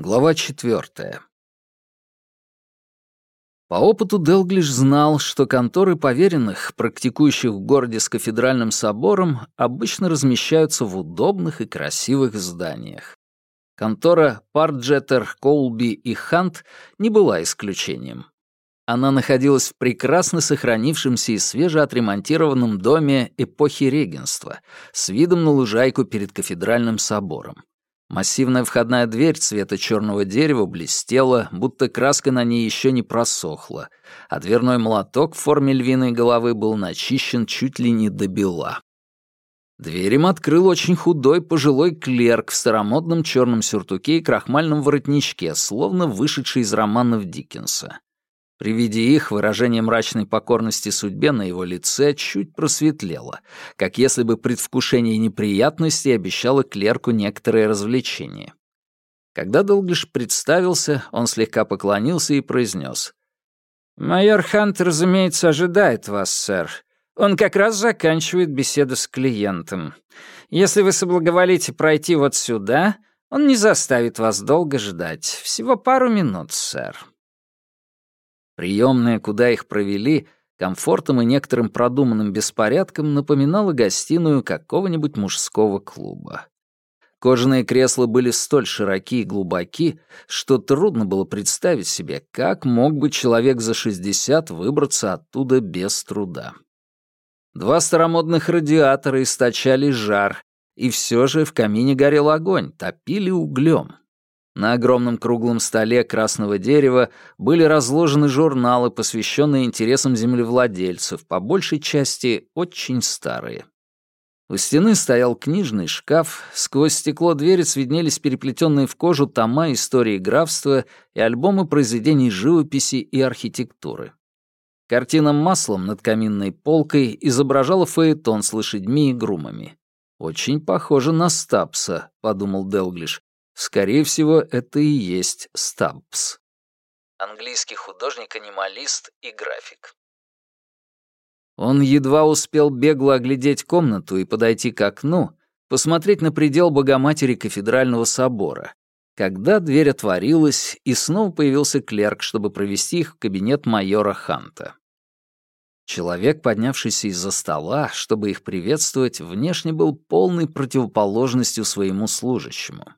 Глава четвертая. По опыту Делглиш знал, что конторы поверенных, практикующих в городе с кафедральным собором, обычно размещаются в удобных и красивых зданиях. Контора Парджеттер, Колби и Хант не была исключением. Она находилась в прекрасно сохранившемся и свежеотремонтированном доме эпохи регенства с видом на лужайку перед кафедральным собором. Массивная входная дверь цвета черного дерева блестела, будто краска на ней еще не просохла, а дверной молоток в форме львиной головы был начищен чуть ли не до бела. Дверь им открыл очень худой пожилой клерк в старомодном черном сюртуке и крахмальном воротничке, словно вышедший из романов Диккенса. При виде их выражение мрачной покорности судьбе на его лице чуть просветлело, как если бы предвкушение неприятностей обещало клерку некоторое развлечение. Когда Долглиш представился, он слегка поклонился и произнес. «Майор Хант, разумеется, ожидает вас, сэр. Он как раз заканчивает беседу с клиентом. Если вы соблаговолите пройти вот сюда, он не заставит вас долго ждать. Всего пару минут, сэр». Приемная, куда их провели, комфортом и некоторым продуманным беспорядком напоминала гостиную какого-нибудь мужского клуба. Кожаные кресла были столь широки и глубоки, что трудно было представить себе, как мог бы человек за 60 выбраться оттуда без труда. Два старомодных радиатора источали жар, и все же в камине горел огонь, топили углем. На огромном круглом столе красного дерева были разложены журналы, посвященные интересам землевладельцев, по большей части очень старые. У стены стоял книжный шкаф, сквозь стекло двери свиднелись переплетенные в кожу тома истории графства и альбомы произведений живописи и архитектуры. Картина маслом над каминной полкой изображала фаэтон с лошадьми и грумами. «Очень похоже на Стапса», — подумал Делглиш, Скорее всего, это и есть Стаббс. Английский художник-анималист и график. Он едва успел бегло оглядеть комнату и подойти к окну, посмотреть на предел Богоматери кафедрального собора, когда дверь отворилась, и снова появился клерк, чтобы провести их в кабинет майора Ханта. Человек, поднявшийся из-за стола, чтобы их приветствовать, внешне был полной противоположностью своему служащему.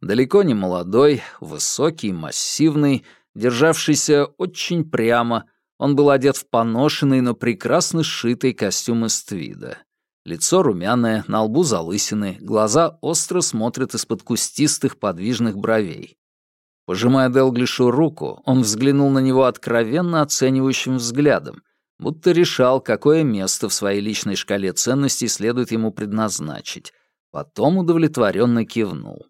Далеко не молодой, высокий, массивный, державшийся очень прямо, он был одет в поношенный, но прекрасно сшитый костюм из твида. Лицо румяное, на лбу залысины, глаза остро смотрят из-под кустистых подвижных бровей. Пожимая Делглишу руку, он взглянул на него откровенно оценивающим взглядом, будто решал, какое место в своей личной шкале ценностей следует ему предназначить. Потом удовлетворенно кивнул.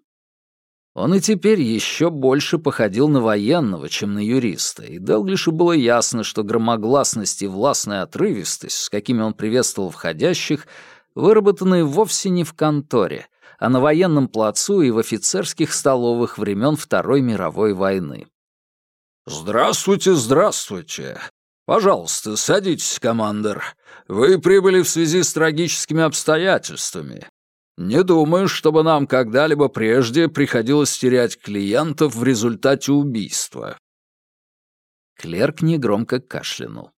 Он и теперь еще больше походил на военного, чем на юриста, и Делглишу было ясно, что громогласность и властная отрывистость, с какими он приветствовал входящих, выработаны вовсе не в конторе, а на военном плацу и в офицерских столовых времен Второй мировой войны. «Здравствуйте, здравствуйте. Пожалуйста, садитесь, командир. Вы прибыли в связи с трагическими обстоятельствами. Не думаю, чтобы нам когда-либо прежде приходилось терять клиентов в результате убийства. Клерк негромко кашлянул.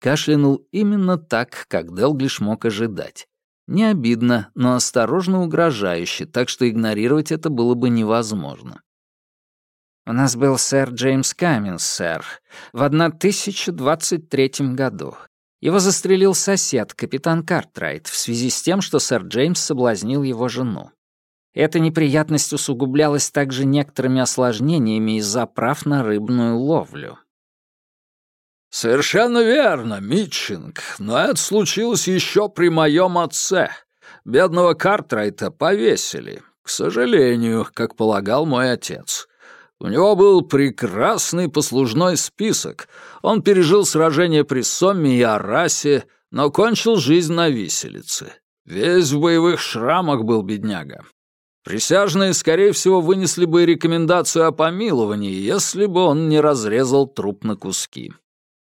Кашлянул именно так, как Делглиш мог ожидать. Не обидно, но осторожно угрожающе, так что игнорировать это было бы невозможно. «У нас был сэр Джеймс Каминс, сэр, в 1023 году. Его застрелил сосед, капитан Картрайт, в связи с тем, что сэр Джеймс соблазнил его жену. Эта неприятность усугублялась также некоторыми осложнениями из-за прав на рыбную ловлю. «Совершенно верно, Митчинг, но это случилось еще при моем отце. Бедного Картрайта повесили, к сожалению, как полагал мой отец. У него был прекрасный послужной список. Он пережил сражение при Сомме и Арасе, но кончил жизнь на виселице. Весь в боевых шрамах был бедняга. Присяжные, скорее всего, вынесли бы рекомендацию о помиловании, если бы он не разрезал труп на куски.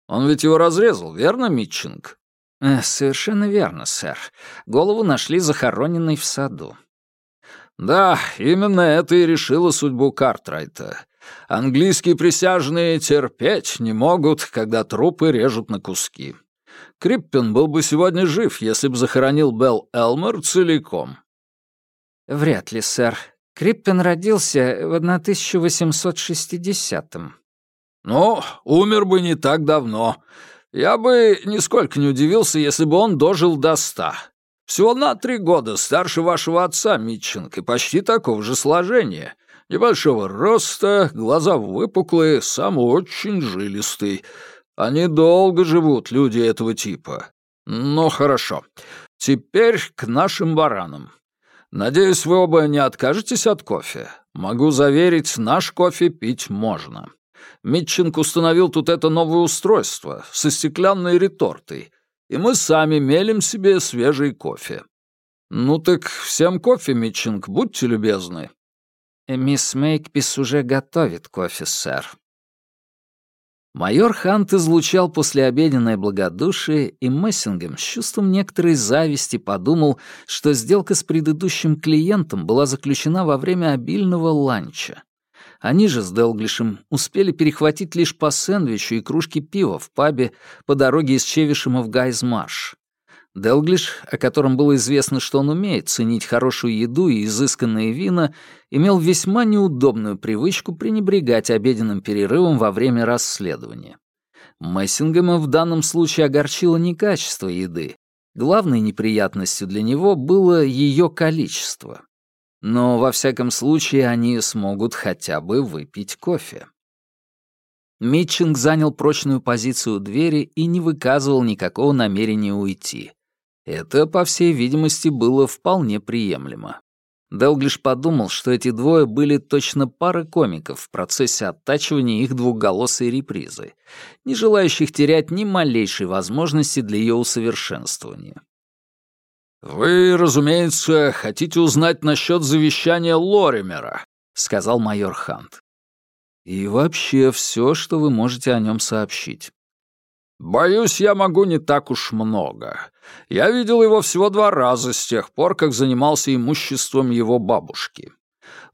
Он ведь его разрезал, верно, Митчинг? Э, совершенно верно, сэр. Голову нашли захороненной в саду. Да, именно это и решило судьбу Картрайта. Английские присяжные терпеть не могут, когда трупы режут на куски. Криппен был бы сегодня жив, если бы захоронил Белл Элмер целиком. Вряд ли, сэр. Криппен родился в 1860-м. Ну, умер бы не так давно. Я бы нисколько не удивился, если бы он дожил до ста. Всего на три года старше вашего отца, Митчинг, и почти такого же сложения. Небольшого роста, глаза выпуклые, сам очень жилистый. Они долго живут, люди этого типа. Ну, хорошо. Теперь к нашим баранам. Надеюсь, вы оба не откажетесь от кофе. Могу заверить, наш кофе пить можно. Митчинг установил тут это новое устройство со стеклянной ретортой, и мы сами мелим себе свежий кофе. Ну так всем кофе, Митчинг, будьте любезны». «Мисс Мейкпис уже готовит кофе, сэр». Майор Хант излучал послеобеденное благодушие, и Мессингем с чувством некоторой зависти подумал, что сделка с предыдущим клиентом была заключена во время обильного ланча. Они же с Делглишем успели перехватить лишь по сэндвичу и кружке пива в пабе по дороге из Чевишема в Гайзмарш. Делглиш, о котором было известно, что он умеет ценить хорошую еду и изысканные вина, имел весьма неудобную привычку пренебрегать обеденным перерывом во время расследования. Мессингема в данном случае огорчило не качество еды. Главной неприятностью для него было ее количество но во всяком случае они смогут хотя бы выпить кофе. Митчинг занял прочную позицию у двери и не выказывал никакого намерения уйти. Это, по всей видимости, было вполне приемлемо. Делглиш подумал, что эти двое были точно пара комиков в процессе оттачивания их двухголосой репризы, не желающих терять ни малейшей возможности для ее усовершенствования. «Вы, разумеется, хотите узнать насчет завещания Лоримера», — сказал майор Хант. «И вообще все, что вы можете о нем сообщить». «Боюсь, я могу не так уж много. Я видел его всего два раза с тех пор, как занимался имуществом его бабушки.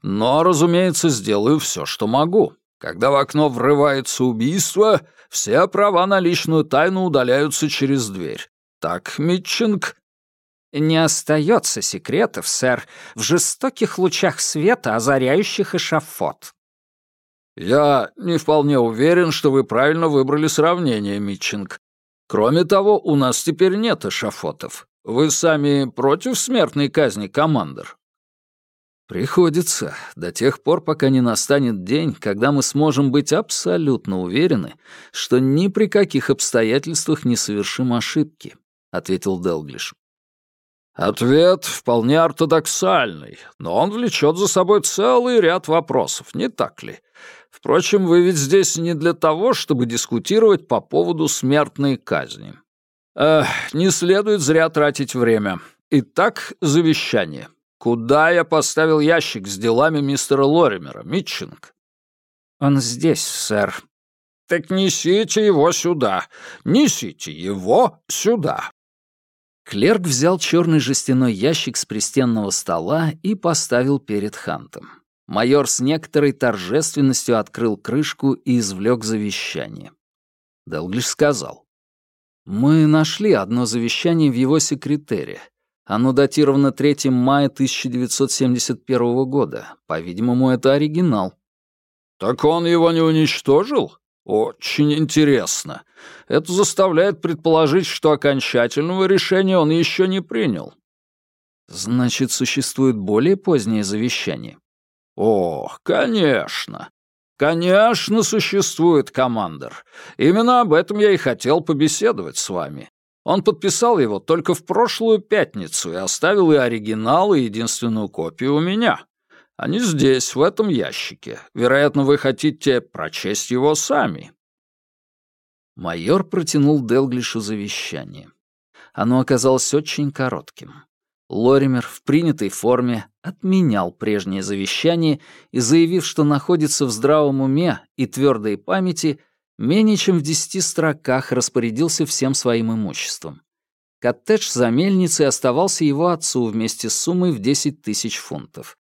Но, разумеется, сделаю все, что могу. Когда в окно врывается убийство, все права на личную тайну удаляются через дверь. Так, Митчинг?» Не остается секретов, сэр, в жестоких лучах света, озаряющих эшафот. Я не вполне уверен, что вы правильно выбрали сравнение, Митчинг. Кроме того, у нас теперь нет эшафотов. Вы сами против смертной казни, командир? Приходится, до тех пор, пока не настанет день, когда мы сможем быть абсолютно уверены, что ни при каких обстоятельствах не совершим ошибки, ответил Делглиш. Ответ вполне ортодоксальный, но он влечет за собой целый ряд вопросов, не так ли? Впрочем, вы ведь здесь не для того, чтобы дискутировать по поводу смертной казни. Эх, не следует зря тратить время. Итак, завещание. Куда я поставил ящик с делами мистера Лоримера, Митчинг? Он здесь, сэр. Так несите его сюда. Несите его сюда. Клерк взял черный жестяной ящик с пристенного стола и поставил перед Хантом. Майор с некоторой торжественностью открыл крышку и извлек завещание. Делглиш сказал. «Мы нашли одно завещание в его секретаре. Оно датировано 3 мая 1971 года. По-видимому, это оригинал». «Так он его не уничтожил?» «Очень интересно. Это заставляет предположить, что окончательного решения он еще не принял». «Значит, существует более позднее завещание?» «О, конечно. Конечно, существует, командир. Именно об этом я и хотел побеседовать с вами. Он подписал его только в прошлую пятницу и оставил и оригинал, и единственную копию у меня. Они здесь, в этом ящике. Вероятно, вы хотите прочесть его сами». Майор протянул Делглишу завещание. Оно оказалось очень коротким. Лоример в принятой форме отменял прежнее завещание и, заявив, что находится в здравом уме и твердой памяти, менее чем в десяти строках распорядился всем своим имуществом. Коттедж за мельницей оставался его отцу вместе с суммой в 10 тысяч фунтов.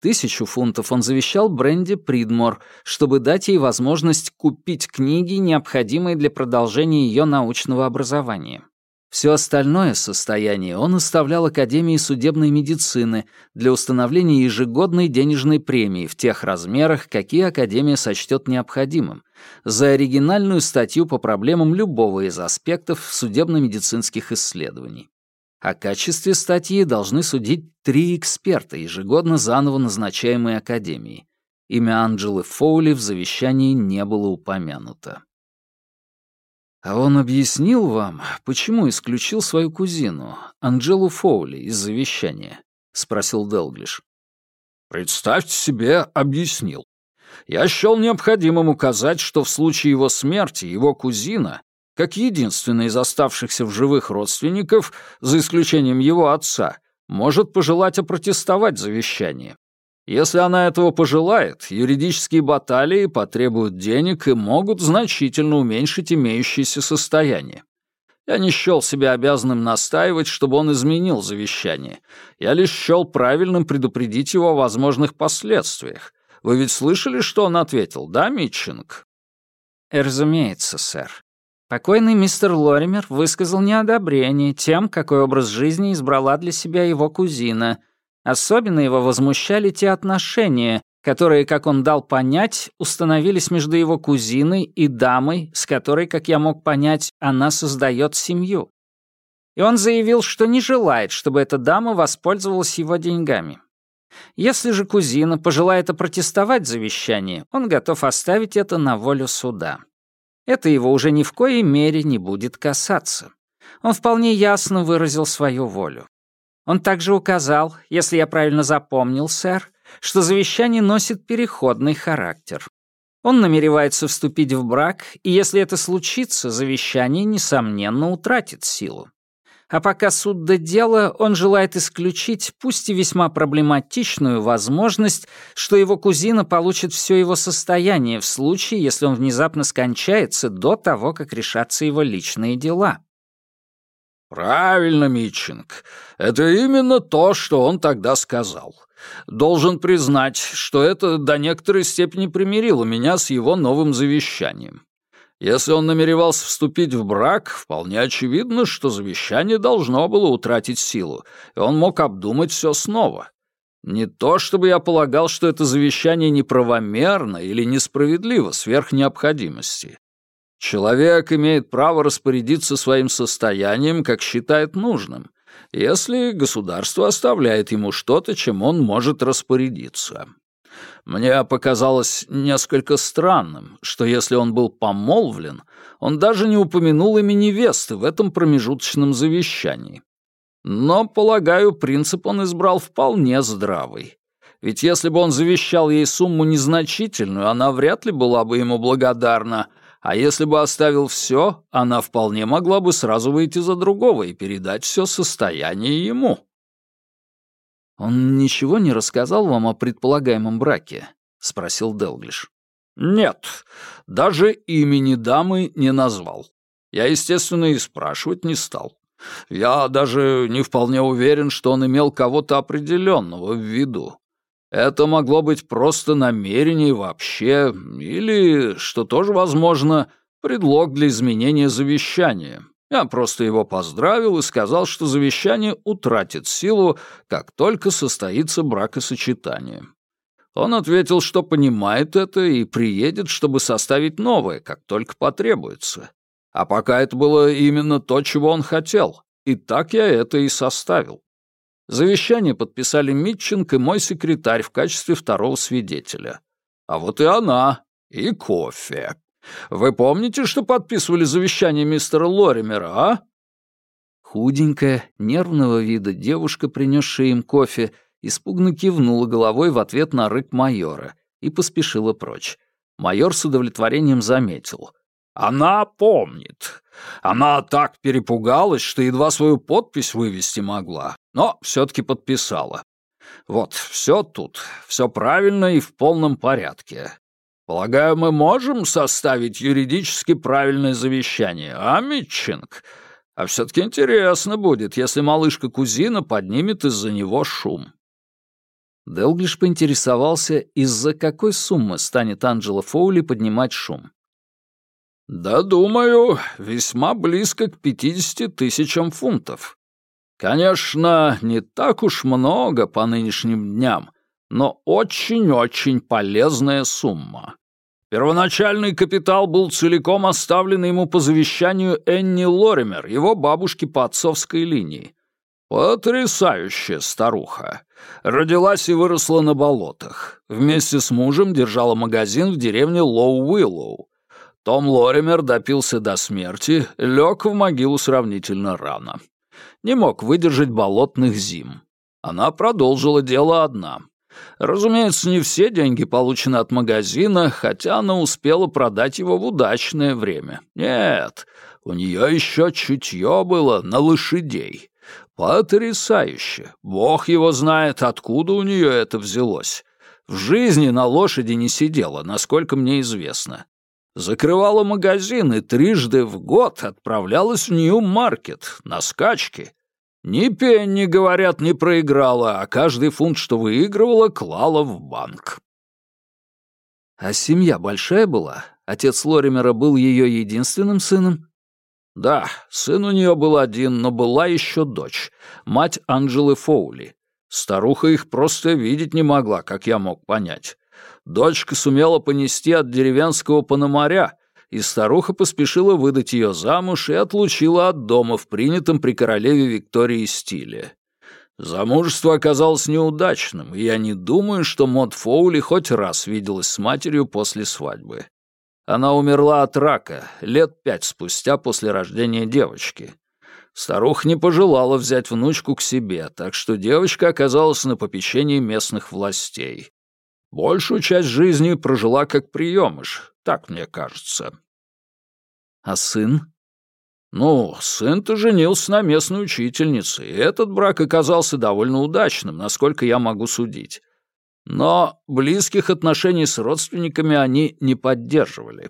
Тысячу фунтов он завещал Бренди Придмор, чтобы дать ей возможность купить книги, необходимые для продолжения ее научного образования. Все остальное состояние он оставлял Академии судебной медицины для установления ежегодной денежной премии в тех размерах, какие Академия сочтет необходимым, за оригинальную статью по проблемам любого из аспектов судебно-медицинских исследований. О качестве статьи должны судить три эксперта, ежегодно заново назначаемые Академией. Имя Анджелы Фоули в завещании не было упомянуто. «А он объяснил вам, почему исключил свою кузину, Анджелу Фоули, из завещания?» — спросил Делглиш. «Представьте себе, объяснил. Я счел необходимым указать, что в случае его смерти его кузина как единственный из оставшихся в живых родственников, за исключением его отца, может пожелать опротестовать завещание. Если она этого пожелает, юридические баталии потребуют денег и могут значительно уменьшить имеющееся состояние. Я не счел себя обязанным настаивать, чтобы он изменил завещание. Я лишь счел правильным предупредить его о возможных последствиях. Вы ведь слышали, что он ответил, да, Митчинг? «Разумеется, сэр. Покойный мистер Лоример высказал неодобрение тем, какой образ жизни избрала для себя его кузина. Особенно его возмущали те отношения, которые, как он дал понять, установились между его кузиной и дамой, с которой, как я мог понять, она создает семью. И он заявил, что не желает, чтобы эта дама воспользовалась его деньгами. Если же кузина пожелает опротестовать завещание, он готов оставить это на волю суда. Это его уже ни в коей мере не будет касаться. Он вполне ясно выразил свою волю. Он также указал, если я правильно запомнил, сэр, что завещание носит переходный характер. Он намеревается вступить в брак, и если это случится, завещание, несомненно, утратит силу. А пока суд до дела, он желает исключить, пусть и весьма проблематичную, возможность, что его кузина получит все его состояние в случае, если он внезапно скончается до того, как решатся его личные дела. «Правильно, Митчинг. Это именно то, что он тогда сказал. Должен признать, что это до некоторой степени примирило меня с его новым завещанием. Если он намеревался вступить в брак, вполне очевидно, что завещание должно было утратить силу, и он мог обдумать все снова. Не то чтобы я полагал, что это завещание неправомерно или несправедливо сверх необходимости. Человек имеет право распорядиться своим состоянием, как считает нужным, если государство оставляет ему что-то, чем он может распорядиться. Мне показалось несколько странным, что если он был помолвлен, он даже не упомянул имя невесты в этом промежуточном завещании. Но, полагаю, принцип он избрал вполне здравый. Ведь если бы он завещал ей сумму незначительную, она вряд ли была бы ему благодарна, а если бы оставил все, она вполне могла бы сразу выйти за другого и передать все состояние ему. «Он ничего не рассказал вам о предполагаемом браке?» — спросил Делглиш. «Нет, даже имени дамы не назвал. Я, естественно, и спрашивать не стал. Я даже не вполне уверен, что он имел кого-то определенного в виду. Это могло быть просто намерение вообще, или, что тоже возможно, предлог для изменения завещания. Я просто его поздравил и сказал, что завещание утратит силу, как только состоится бракосочетание. Он ответил, что понимает это и приедет, чтобы составить новое, как только потребуется. А пока это было именно то, чего он хотел, и так я это и составил. Завещание подписали Митчинг и мой секретарь в качестве второго свидетеля. А вот и она, и кофе. Вы помните, что подписывали завещание мистера Лоримера, а?» Худенькая, нервного вида девушка, принесшая им кофе, испуганно кивнула головой в ответ на рык майора и поспешила прочь. Майор с удовлетворением заметил. «Она помнит. Она так перепугалась, что едва свою подпись вывести могла, но все-таки подписала. Вот, все тут, все правильно и в полном порядке. Полагаю, мы можем составить юридически правильное завещание, а, Митчинг? А все-таки интересно будет, если малышка-кузина поднимет из-за него шум. Делглиш поинтересовался, из-за какой суммы станет Анджела Фоули поднимать шум. «Да, думаю, весьма близко к пятидесяти тысячам фунтов. Конечно, не так уж много по нынешним дням, но очень-очень полезная сумма. Первоначальный капитал был целиком оставлен ему по завещанию Энни Лоример, его бабушки по отцовской линии. Потрясающая старуха. Родилась и выросла на болотах. Вместе с мужем держала магазин в деревне Лоу-Уиллоу. Том Лоример допился до смерти, лег в могилу сравнительно рано. Не мог выдержать болотных зим. Она продолжила дело одна. Разумеется, не все деньги получены от магазина, хотя она успела продать его в удачное время. Нет, у нее еще чутье было на лошадей. Потрясающе! Бог его знает, откуда у нее это взялось. В жизни на лошади не сидела, насколько мне известно. Закрывала магазин и трижды в год отправлялась в Нью-Маркет на скачки. Ни пенни, говорят, не проиграла, а каждый фунт, что выигрывала, клала в банк. А семья большая была? Отец Лоримера был ее единственным сыном? Да, сын у нее был один, но была еще дочь, мать Анджелы Фоули. Старуха их просто видеть не могла, как я мог понять. Дочка сумела понести от деревенского пономаря, и старуха поспешила выдать ее замуж и отлучила от дома в принятом при королеве Виктории стиле. Замужество оказалось неудачным, и я не думаю, что Мод Фоули хоть раз виделась с матерью после свадьбы. Она умерла от рака лет пять спустя после рождения девочки. Старуха не пожелала взять внучку к себе, так что девочка оказалась на попечении местных властей. Большую часть жизни прожила как приемыш, так мне кажется. А сын? Ну, сын-то женился на местной учительнице, и этот брак оказался довольно удачным, насколько я могу судить. Но близких отношений с родственниками они не поддерживали.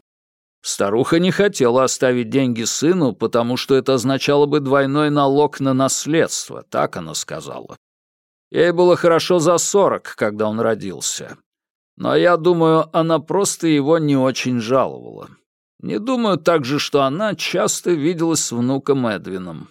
Старуха не хотела оставить деньги сыну, потому что это означало бы двойной налог на наследство, так она сказала. Ей было хорошо за сорок, когда он родился. Но я думаю, она просто его не очень жаловала. Не думаю также, что она часто виделась с внуком Эдвином.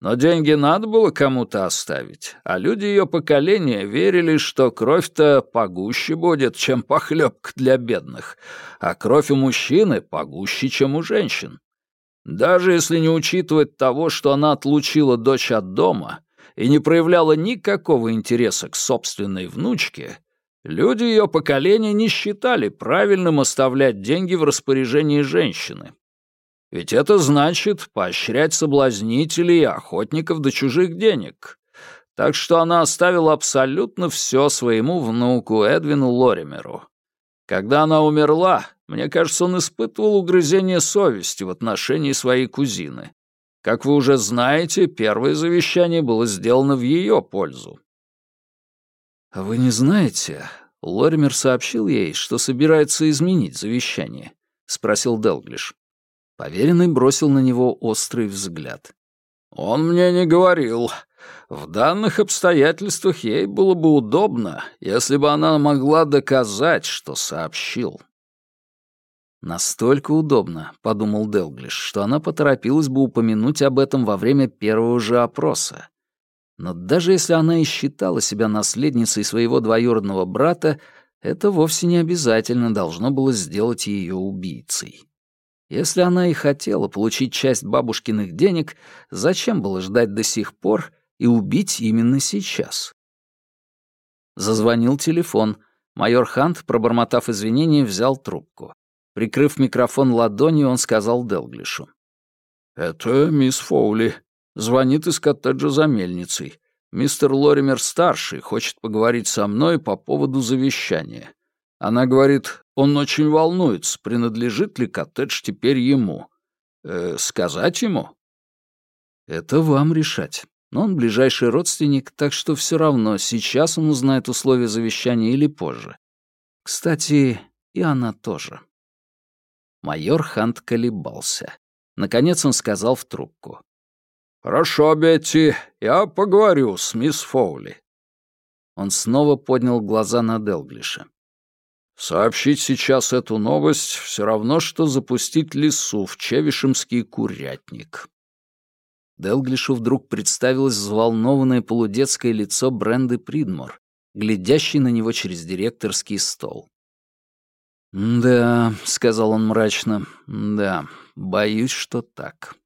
Но деньги надо было кому-то оставить, а люди ее поколения верили, что кровь-то погуще будет, чем похлебка для бедных, а кровь у мужчины погуще, чем у женщин. Даже если не учитывать того, что она отлучила дочь от дома и не проявляла никакого интереса к собственной внучке, Люди ее поколения не считали правильным оставлять деньги в распоряжении женщины. Ведь это значит поощрять соблазнителей и охотников до чужих денег. Так что она оставила абсолютно все своему внуку Эдвину Лоримеру. Когда она умерла, мне кажется, он испытывал угрызение совести в отношении своей кузины. Как вы уже знаете, первое завещание было сделано в ее пользу. А «Вы не знаете, Лоример сообщил ей, что собирается изменить завещание?» — спросил Делглиш. Поверенный бросил на него острый взгляд. «Он мне не говорил. В данных обстоятельствах ей было бы удобно, если бы она могла доказать, что сообщил». «Настолько удобно», — подумал Делглиш, что она поторопилась бы упомянуть об этом во время первого же опроса. Но даже если она и считала себя наследницей своего двоюродного брата, это вовсе не обязательно должно было сделать ее убийцей. Если она и хотела получить часть бабушкиных денег, зачем было ждать до сих пор и убить именно сейчас? Зазвонил телефон. Майор Хант, пробормотав извинения, взял трубку. Прикрыв микрофон ладонью, он сказал Делглишу. «Это мисс Фоули. Звонит из коттеджа за мельницей. Мистер Лоример-старший хочет поговорить со мной по поводу завещания. Она говорит, он очень волнуется, принадлежит ли коттедж теперь ему. Э, сказать ему? Это вам решать. Но он ближайший родственник, так что все равно, сейчас он узнает условия завещания или позже. Кстати, и она тоже. Майор Хант колебался. Наконец он сказал в трубку. «Хорошо, Бетти, я поговорю с мисс Фоули». Он снова поднял глаза на Делглиша. «Сообщить сейчас эту новость все равно, что запустить лесу в Чевишемский курятник». Делглишу вдруг представилось взволнованное полудетское лицо Бренды Придмор, глядящей на него через директорский стол. «Да», — сказал он мрачно, — «да, боюсь, что так».